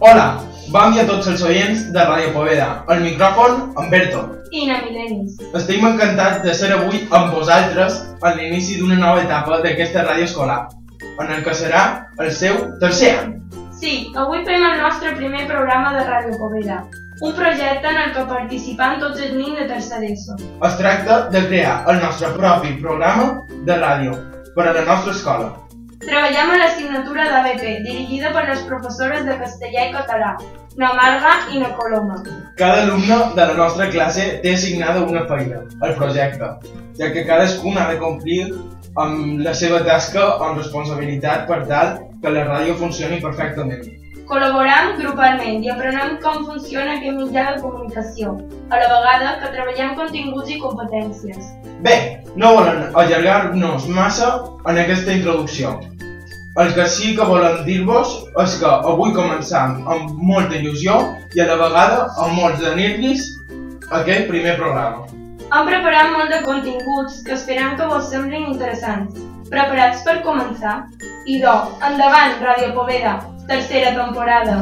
Hola, bon dia a tots els oients de Ràdio Poveda. Al micròfon, Humberto. i na Milenis. Estem encantats de ser avui amb vosaltres en l'inici d'una nova etapa d'aquesta ràdio escolar, en el que serà el seu tercer any. Sí, avui fem el nostre primer programa de Ràdio Poveda, un projecte en el que participen tots els nins de tercer d'ESO. Es tracta de crear el nostre propi programa de ràdio per a la nostra escola. Treballem a l'assignatura d'ABP, dirigida per les professores de castellà i català, na Marga i na Coloma. Cada alumne de la nostra classe té assignada una feina, el projecte, ja que cadascun ha de complir amb la seva tasca amb responsabilitat per tal que la ràdio funcioni perfectament. Col·laborem grupalment i aprenem com funciona aquest mitjà de comunicació, a la vegada que treballem continguts i competències. Bé, no volen allargar-nos massa en aquesta introducció. El que sí que volem dir-vos és que avui començam amb molta il·lusió i a la vegada amb molts de nervis aquest primer programa. Hem preparat molt de continguts que esperem que vos semblin interessants. Preparats per començar? Idò, endavant, Ràdio Poveda, tercera temporada.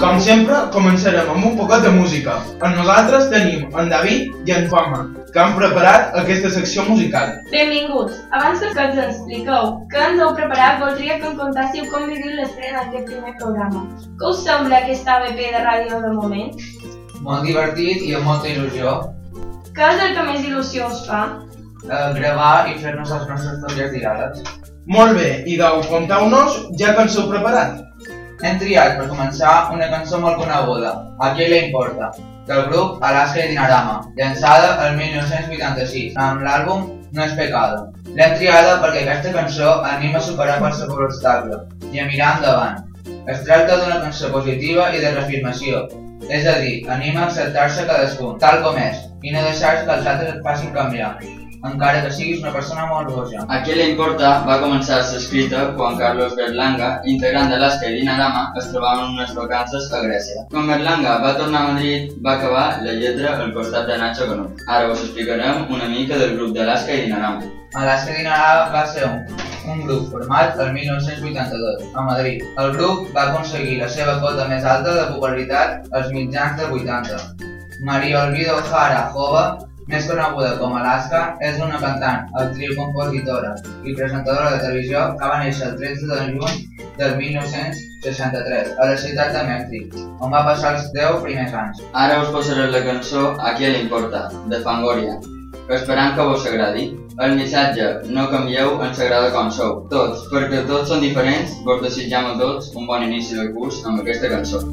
Com sempre, començarem amb un poquet de música. En nosaltres tenim en David i en Juanma, que han preparat aquesta secció musical. Benvinguts! Abans que ens expliqueu què ens heu preparat, voldria que em contássiu com viviu l'estrena d'aquest primer programa. Què us sembla aquesta ABP de ràdio de moment? Molt divertit i amb molta il·lusió. Què és el que més il·lusió us fa? Eh, gravar i fer-nos els nostres propis diàlegs. Molt bé, idò, conteu-nos ja que ens heu preparat. Hem triat per començar una cançó molt coneguda, A qui le importa, del grup Alaska i Dinarama, llançada el 1986 amb l'àlbum No és pecado. L'hem triada perquè aquesta cançó anima a superar qualsevol obstacle i a mirar endavant. Es tracta d'una cançó positiva i de reafirmació, és a dir, anima a acceptar-se cadascun, tal com és, i no deixar que els altres et facin canviar, encara que siguis una persona molt orgullosa. A qui li importa va començar a ser escrita quan Carlos Berlanga, integrant d'Alaska i Dinarama, es trobava en unes vacances a Grècia. Quan Berlanga va tornar a Madrid, va acabar la lletra al costat de Nacho Canut. Ara us explicarem una mica del grup d'Alaska i Dinarama. Alaska Dinarama va ser un, un grup format el 1982 a Madrid. El grup va aconseguir la seva cota més alta de popularitat als mitjans de 80. Maria Olvido Jara Jova, més coneguda com Alaska, és una cantant, actriu, compositora i presentadora de televisió que va néixer el 13 de juny del 1963 a la ciutat de Mèxic, on va passar els 10 primers anys. Ara us posaré la cançó A qui li importa, de Fangoria, que esperam que vos agradi. El missatge, no canvieu en sagrada com sou. Tots, perquè tots són diferents, vos desitjam a tots un bon inici de curs amb aquesta cançó.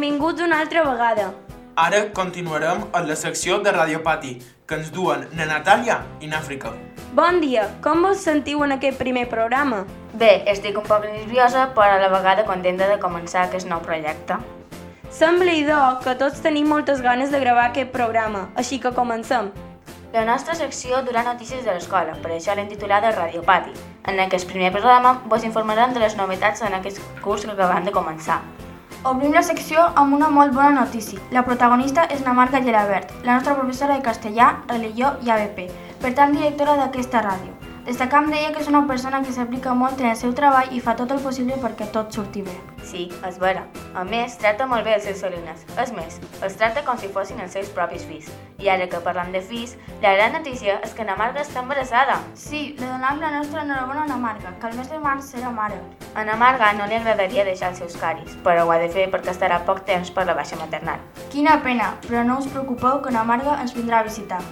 Benvinguts una altra vegada. Ara continuarem amb la secció de Radio Pati, que ens duen na Natàlia i n'Àfrica. Bon dia, com vos sentiu en aquest primer programa? Bé, estic un poc nerviosa, però a la vegada contenta de començar aquest nou projecte. Sembla, idò, que tots tenim moltes ganes de gravar aquest programa, així que comencem. La nostra secció durà notícies de l'escola, per això l'hem titulada Radio Pati. En aquest primer programa vos informarem de les novetats en aquest curs que acabem de començar. Obrim la secció amb una molt bona notícia. La protagonista és na Marga Gelabert, la nostra professora de castellà, religió i ABP, per tant directora d'aquesta ràdio. Destacam d'ella que és una persona que s'aplica molt en el seu treball i fa tot el possible perquè tot surti bé. Sí, és vera. A més, tracta molt bé els seus alumnes. És més, els tracta com si fossin els seus propis fills. I ara que parlam de fills, la gran notícia és que na Marga està embarassada. Sí, li donem la nostra enhorabona a na Marga, que el mes de març serà mare. A na Marga no li agradaria deixar els seus caris, però ho ha de fer perquè estarà poc temps per la baixa maternal. Quina pena, però no us preocupeu que na Marga ens vindrà a visitar.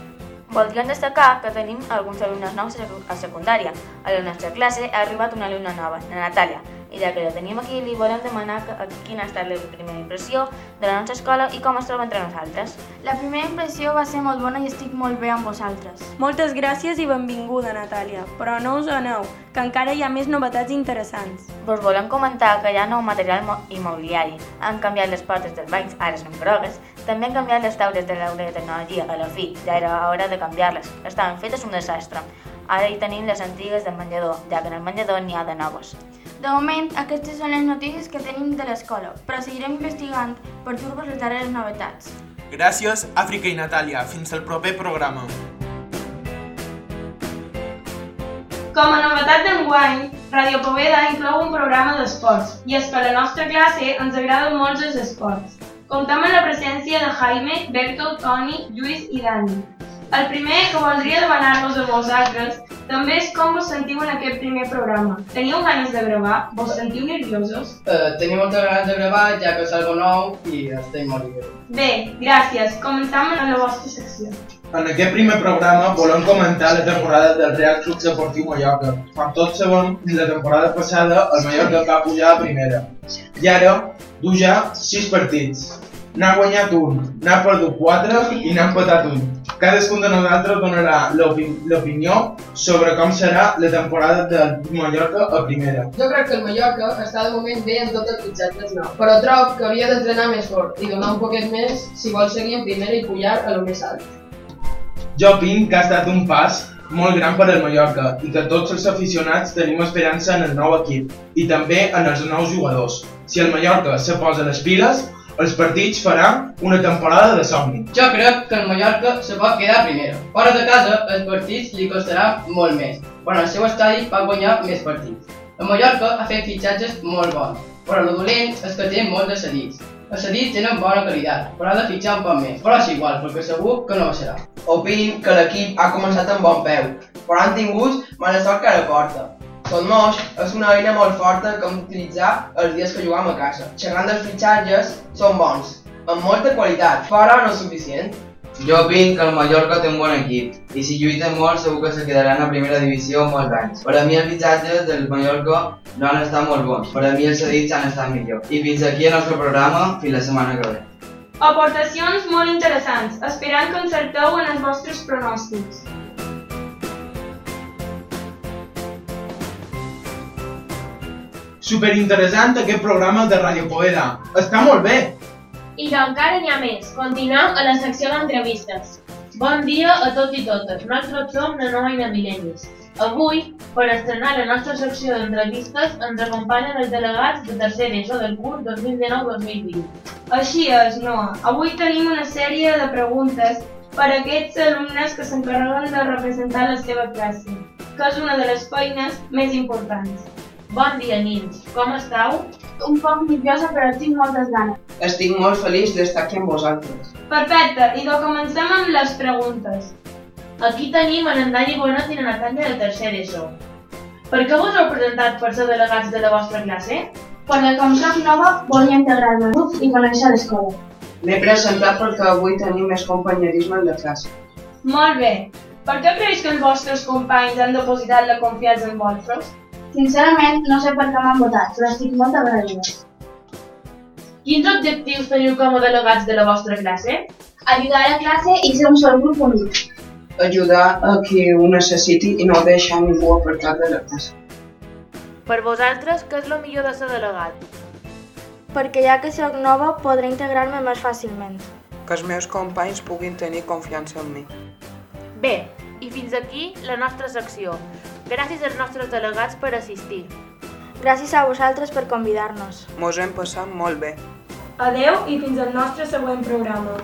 Voldríem destacar que tenim alguns alumnes nous a secundària. A la nostra classe ha arribat una alumna nova, la Natàlia, i ja que la tenim aquí, li volem demanar que, quina ha estat la primera impressió de la nostra escola i com es troba entre nosaltres. La primera impressió va ser molt bona i estic molt bé amb vosaltres. Moltes gràcies i benvinguda, Natàlia. Però no us aneu, que encara hi ha més novetats interessants. Vos volem comentar que hi ha nou material mo- immobiliari. Han canviat les portes dels bancs, ara són grogues. També han canviat les taules de l'aula de tecnologia a la fi, ja era hora de canviar-les. Estaven fetes un desastre. Ara hi tenim les antigues del menjador, ja que en el menjador n'hi ha de noves. De moment, aquestes són les notícies que tenim de l'escola, però seguirem investigant per dur-vos les darreres novetats. Gràcies, Àfrica i Natàlia. Fins al proper programa. Com a novetat d'enguany, Radio Poveda inclou un programa d'esports i és que a la nostra classe ens agraden molt els esports. Comptem amb la presència de Jaime, Berto, Toni, Lluís i Dani. El primer que voldria demanar-vos a vosaltres també és com vos sentiu en aquest primer programa. Teniu ganes de gravar? Vos sentiu nerviosos? Eh, tenim moltes ganes de gravar ja que és algo nou i estem molt divertits. Bé, gràcies. Començam amb la vostra secció. En aquest primer programa volem comentar la temporada del Real Club Deportiu Mallorca. Com tots sabem, la temporada passada el Mallorca va pujar a primera. I ara du ja 6 partits. N'ha guanyat un, n'ha perdut 4 i n'ha empatat un. Cadascun de nosaltres donarà l'opi- l'opinió sobre com serà la temporada del Mallorca a primera. Jo crec que el Mallorca està de moment bé en tots els fitxatges nous, però trob que havia d'entrenar més fort i donar un poquet més si vol seguir en primera i pujar a lo més alt. Jo opino que ha estat un pas molt gran per al Mallorca i que tots els aficionats tenim esperança en el nou equip i també en els nous jugadors. Si el Mallorca se posa les piles, els partits faran una temporada de somni. Jo crec que el Mallorca se pot quedar primera. Fora de casa, els partits li costarà molt més, però al seu estadi va guanyar més partits. El Mallorca ha fet fitxatges molt bons, però el dolent és que té molts de cedits. Els cedits tenen bona qualitat, però ha de fitxar un poc més, però és igual, perquè segur que no ho serà. Opin que l'equip ha començat amb bon peu, però han tingut mala sort que a la porta. Tot moix és una eina molt forta que hem d'utilitzar els dies que juguem a casa. Xerrant dels fitxatges, són bons, amb molta qualitat, però no és suficient. Jo opino que el Mallorca té un bon equip i si lluiten molt segur que se quedaran a primera divisió molts anys. Per a mi els fitxatges del Mallorca no han estat molt bons, per a mi els cedits han estat millor. I fins aquí el nostre programa, fins la setmana que ve. Aportacions molt interessants, esperant que encerteu en els vostres pronòstics. Superinteressant aquest programa de Radio Poeda. Està molt bé! I que encara n'hi ha més. Continuem a la secció d'entrevistes. Bon dia a tots i totes. Nosaltres som la nova Ina Milenis. Avui, per estrenar la nostra secció d'entrevistes, ens acompanyen els delegats de tercer ESO del curs 2019-2020. Així és, Noa. Avui tenim una sèrie de preguntes per a aquests alumnes que s'encarreguen de representar la seva classe, que és una de les feines més importants. Bon dia, nins. Com estàu? Un poc nerviosa, però tinc moltes ganes. Estic molt feliç d'estar aquí amb vosaltres. Perfecte, i doncs comencem amb les preguntes. Aquí tenim a en Dani Bonet i la Natàlia de tercer ESO. Per què vos heu presentat per ser delegats de la vostra classe? Perquè com soc nova, volia integrar-me al grup i conèixer l'escola. M'he presentat perquè avui tenim més companyerisme en la classe. Molt bé. Per què creus que els vostres companys han depositat la confiança en vosaltres? Sincerament, no sé per què m'han votat, però estic molt agraïda. Quins objectius teniu com a delegats de la vostra classe? Ayudar a la clase y ser un sol grup unit. Ajudar a qui ho necessiti i no deixar ningú apartat de la classe. Per vosaltres, què és el millor de ser delegat? Perquè ja que soc nova podré integrar-me més fàcilment. Que els meus companys puguin tenir confiança en mi. Bé, i fins aquí la nostra secció. Gràcies als nostres delegats per assistir. Gràcies a vosaltres per convidar-nos. Mos hem passat molt bé. Adeu i fins al nostre següent programa.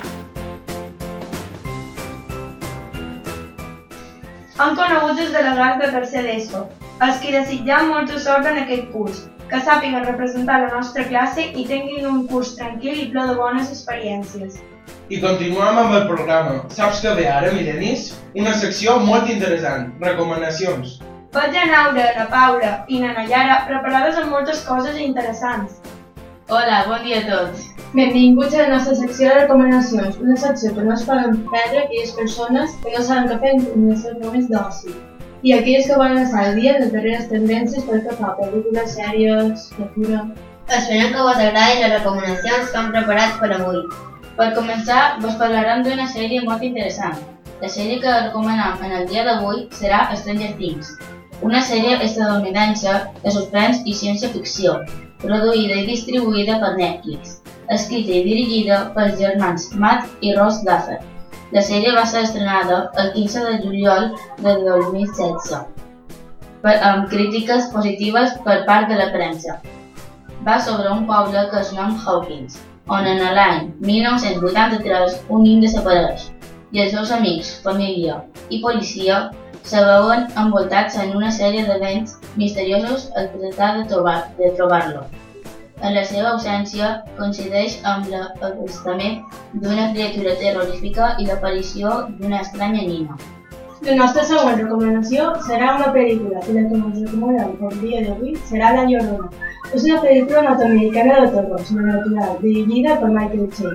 Han conegut els delegats de tercer d'ESO, els que desitjam molta sort en aquest curs, que sàpiguen representar la nostra classe i tinguin un curs tranquil i ple de bones experiències. I continuem amb el programa. Saps que ve ara, Mirenis? Una secció molt interessant. Recomanacions. Veig a Naura, la Paula i na Nayara preparades amb moltes coses interessants. Hola, bon dia a tots. Benvinguts a la nostra secció de recomanacions, una secció que no es poden perdre aquelles persones que no saben què fer en els seus moments d'oci i aquelles que volen estar al dia de les darreres tendències pel que fa a pel·lícules, sèries, lectura... Esperem que vos agradin les recomanacions que hem preparat per avui. Per començar, vos parlarem d'una sèrie molt interessant. La sèrie que recomanem en el dia d'avui serà Stranger Things, una sèrie estadounidense de suspens i ciència-ficció, produïda i distribuïda per Netflix, escrita i dirigida pels germans Matt i Ross Duffer. La sèrie va ser estrenada el 15 de juliol de 2016, per, amb crítiques positives per part de la premsa. Va sobre un poble que es nom Hawkins, on en l'any 1983 un nen desapareix i els seus amics, família i policia se veuen envoltats en una sèrie d'events misteriosos al tratar de trobar- de trobar-lo. En la seva ausència coincideix amb l'avistament d'una criatura terrorífica i l'aparició d'una estranya nina. La nostra següent recomanació serà una pel·lícula i la que ens recomanem el dia d'avui serà La Llorona. És una pel·lícula nord-americana de terror sobrenatural dirigida per Michael Che.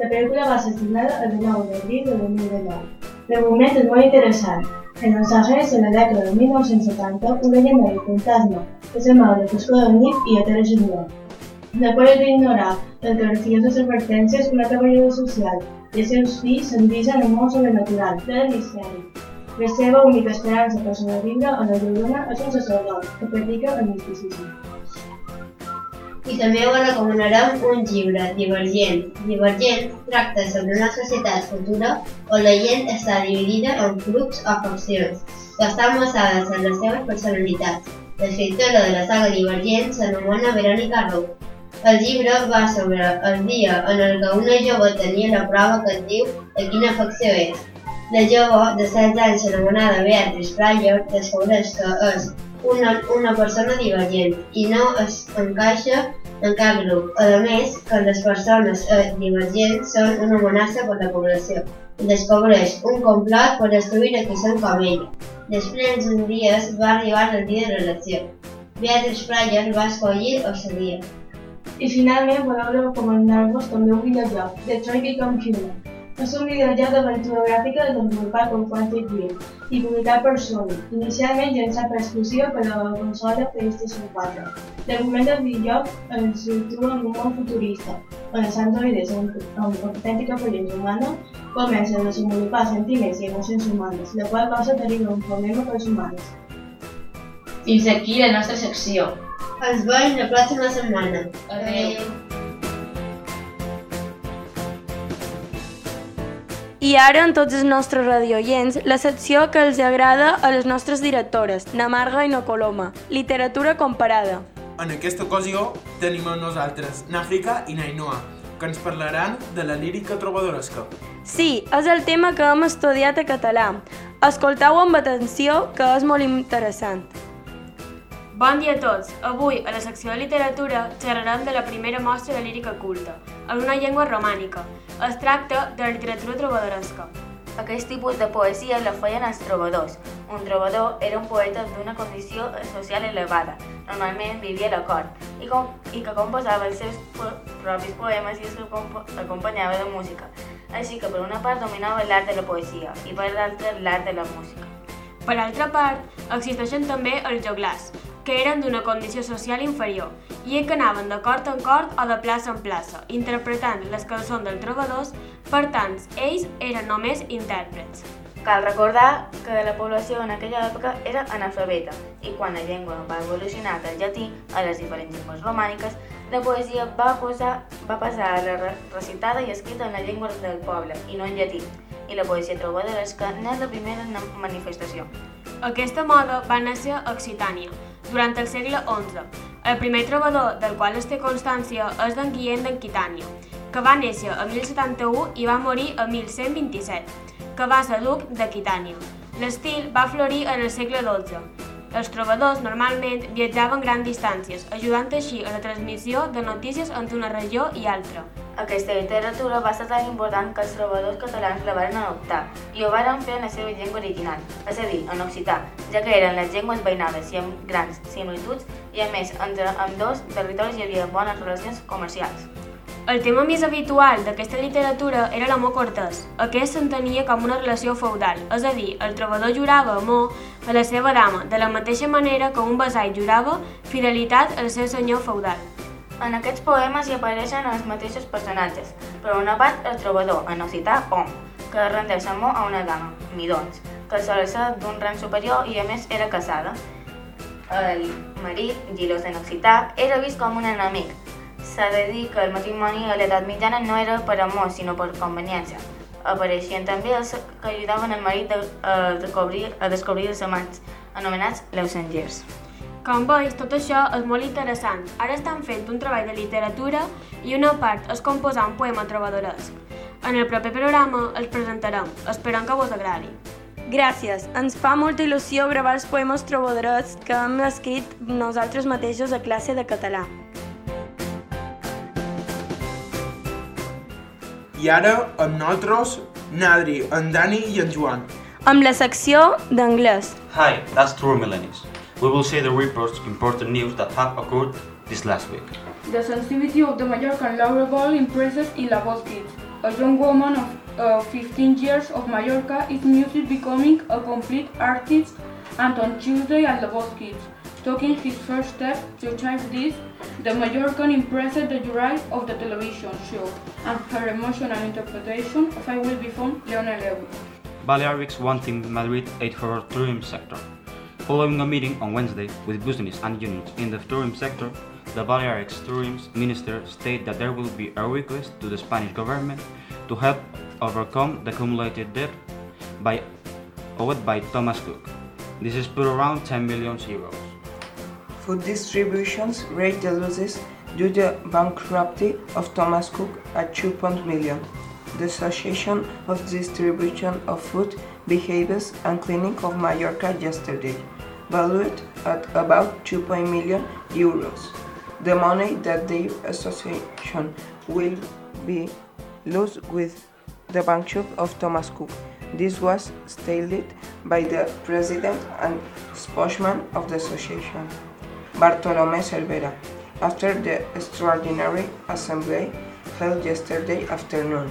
La pel·lícula va ser estrenada el 9 d'abril de 2019. L'argument és molt interessant. En Los Ángeles, en la dècada de 1970, una llamada de fantasma que s'amaga de foscor de nit i aterra en lloc. Després d'ignorar les gracioses advertències, una treballadora social i els seus fills s'endisen en un món sobrenatural, ple de misteri. La seva única esperança per sobreviure a la Llorona és un sacerdot que practica el misticisme. I també us recomanarem un llibre, Divergent. Divergent tracta sobre una societat futura on la gent està dividida en grups o faccions, que estan basades en les seves personalitats. L'escriptora de la saga Divergent s'anomena Verónica Roth. El llibre va sobre el dia en el que una jove tenia la prova que et diu de quina facció és. La jove, de 16 anys anomenada Beatrice Pryor, descobreix que és una, una persona divergent i no es encaixa en cap grup. A més, que les persones eh, divergents són una amenaça per la població descobreix un complot per destruir a qui són com ella. Després d'un dies va arribar el dia de l'elecció. Beatrice Pryor va escollir el seu dia. I finalment volem recomanar-vos també un videojoc, Detroit Become Human. És un videojoc d'aventura gràfica desenvolupat per Quantic Dream i publicat per Sony, inicialment llançat per exclusiva per a la consola PlayStation 4. L'argument del videojoc ens situa en un món futurista, on els androides amb, amb autèntica aparença humana comencen a desenvolupar sentiments i emocions humanes, la qual cosa deriva un problema pels humans. Fins aquí la nostra secció. Ens veiem la pròxima setmana. Adéu. I ara, en tots els nostres radioients, la secció que els agrada a les nostres directores, na Marga i na Coloma, literatura comparada. En aquesta ocasió tenim amb nosaltres Nàfrica i Nainoa, que ens parlaran de la lírica trobadoresca. Sí, és el tema que hem estudiat a català. Escoltau amb atenció, que és molt interessant. Bon dia a tots! Avui, a la secció de literatura, xerrarem de la primera mostra de lírica culta, en una llengua romànica. Es tracta de literatura trobadoresca. Aquest tipus de poesia la feien els trobadors. Un trobador era un poeta d'una condició social elevada. Normalment vivia a la cort i, com, i que composava els seus propis poemes i els acompanyava de música. Així que per una part dominava l'art de la poesia i per l'altra l'art de la música. Per altra part, existeixen també els joglars, que eren d'una condició social inferior i que anaven de cort en cort o de plaça en plaça, interpretant les cançons dels trobadors, per tant, ells eren només intèrprets. Cal recordar que la població en aquella època era analfabeta i quan la llengua va evolucionar del llatí a les diferents llengües romàniques, la poesia va, posar, va passar a la re- recitada i escrita en la llengua del poble i no en llatí, i la poesia trobadoresca n'és la primera manifestació. Aquesta moda va néixer a Occitània, durant el segle XI. El primer trobador del qual es té constància és d'en Guillem d'Enquitània, que va néixer a 1071 i va morir a 1127, que va ser duc d'Aquitània. L'estil va florir en el segle XII. Els trobadors normalment viatjaven grans distàncies, ajudant així a la transmissió de notícies entre una regió i altra. Aquesta literatura va ser tan important que els trobadors catalans la van adoptar i ho van fer en la seva llengua original, és a dir, en occità, ja que eren les llengües veïnades i amb grans similituds i a més entre ambdós territoris hi havia bones relacions comercials. El tema més habitual d'aquesta literatura era l'amor cortès. Aquest s'entenia com una relació feudal, és a dir, el trobador jurava amor a la seva dama, de la mateixa manera que un vasall jurava fidelitat al seu senyor feudal. En aquests poemes hi apareixen els mateixos personatges, per una part el trobador, en occità hom, que rendeix amor a una dama, midons, que sol ser d'un rang superior i a més era casada. El marit, gilós en occità, era vist com un enemic. S'ha de dir que el matrimoni a l'edat mitjana no era per amor, sinó per conveniència. Apareixien també els que ajudaven el marit a, descobrir, a descobrir els amants, anomenats leusengers. Com veus, tot això és molt interessant. Ara estan fent un treball de literatura i una part és composar un poema trobadoresc. En el proper programa els presentarem. Esperem que vos agradi. Gràcies. Ens fa molta il·lusió gravar els poemes trobadorets que hem escrit nosaltres mateixos a classe de català. I ara, amb nosaltres, Nadri, en Dani i en Joan. Amb la secció d'anglès. Hi, that's True Millennials. We will say the reports important news that have occurred this last week. The sensitivity of the Mallorcan Laurel ball impresses in La Voz Kids. A young woman of uh, 15 years of Mallorca is music becoming a complete artist and on Tuesday at La Voz Kids, taking his first step to achieve this, the Mallorcan impressed the jury of the television show and her emotional interpretation of I Will Be Fun, Leona Lewis. Balearics wanting Madrid aid for tourism sector. Following a meeting on Wednesday with business and unions in the tourism sector, the Balearics tourism minister stated that there will be a request to the Spanish government to help overcome the accumulated debt by owed by Thomas Cook. This is put around 10 million euros. Food distributions rate the losses due to bankruptcy of Thomas Cook at 2 million. The Association of Distribution of Food, Behaviors and Clinic of Mallorca yesterday, valued at about 2 million euros. The money that the association will be lose with the bankruptcy of Thomas Cook. This was stated by the president and spokesman of the association, Bartolomé Cervera, after the extraordinary assembly held yesterday afternoon.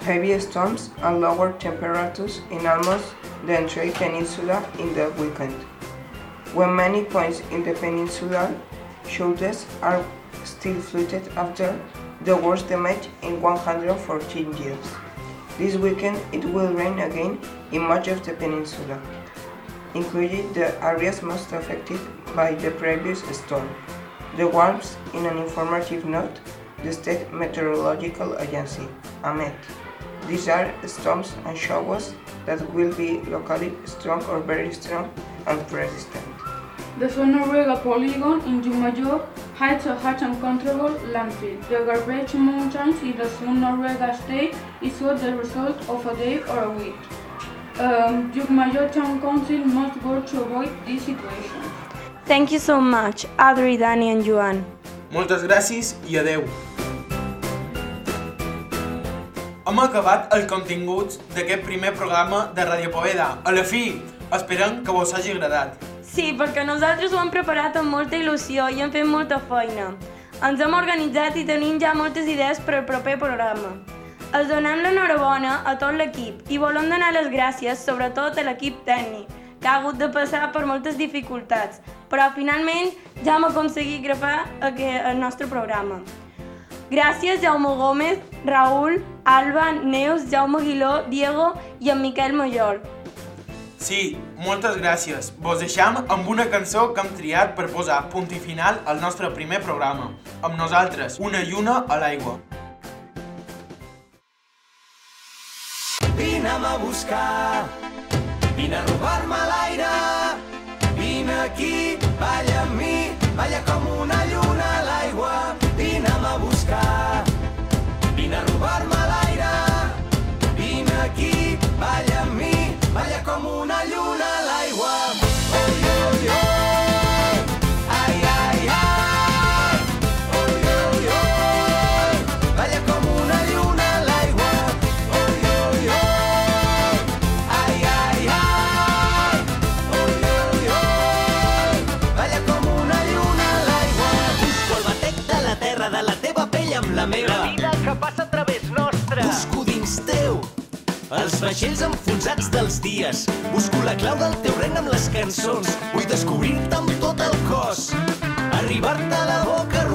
Heavy storms and lower temperatures in almost the entire peninsula in the weekend, when many points in the peninsula shoulders are still flooded after the worst damage in 114 years. This weekend it will rain again in much of the peninsula, including the areas most affected by the previous storm. The warms in an informative note, the State Meteorological Agency, AMET. These are storms and showers that will be locally strong or very strong and persistent. The Sol Noruega polygon in Jumayor hides a harsh and controllable landfill. The garbage mountains in the Sol Noruega state is not the result of a day or a week. Um, Jugmayor Town Council must work to avoid this situation. Thank you so much, Adri, Dani and Joan. Moltes gràcies i adeu. Hem acabat el contingut d'aquest primer programa de Radio Poveda. A la fi, esperem que vos hagi agradat. Sí, perquè nosaltres ho hem preparat amb molta il·lusió i hem fet molta feina. Ens hem organitzat i tenim ja moltes idees per al proper programa. Els donem l'enhorabona a tot l'equip i volem donar les gràcies sobretot a l'equip tècnic, que ha hagut de passar per moltes dificultats, però finalment ja hem aconseguit gravar el nostre programa. Gràcies Jaume Gómez, Raül, Alba, Neus, Jaume Aguiló, Diego i en Miquel Mallol. Sí, moltes gràcies. Vos deixam amb una cançó que hem triat per posar punt i final al nostre primer programa. Amb nosaltres, una lluna a l'aigua. Vine'm a buscar, vine a robar-me l'aire. Vine aquí, balla amb mi, balla com una lluna enfonsats dels dies. Busco la clau del teu regne amb les cançons. Vull descobrir-te amb tot el cos. Arribar-te a la boca,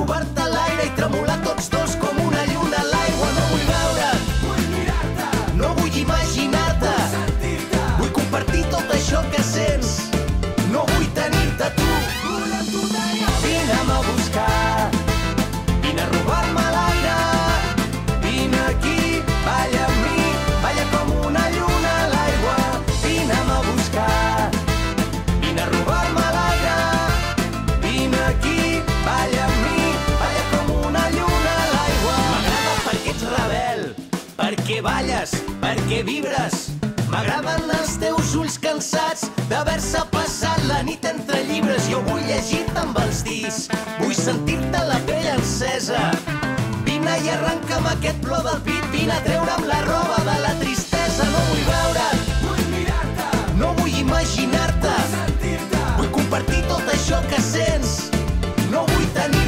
què vibres. M'agraden els teus ulls cansats d'haver-se passat la nit entre llibres. Jo vull llegir-te amb els dits, vull sentir-te la pell encesa. Vine i arrenca'm aquest plor del pit, vine a treure'm la roba de la tristesa. No vull veure't, vull mirar-te, no vull imaginar-te, sentir-te, vull compartir tot això que sents. No vull tenir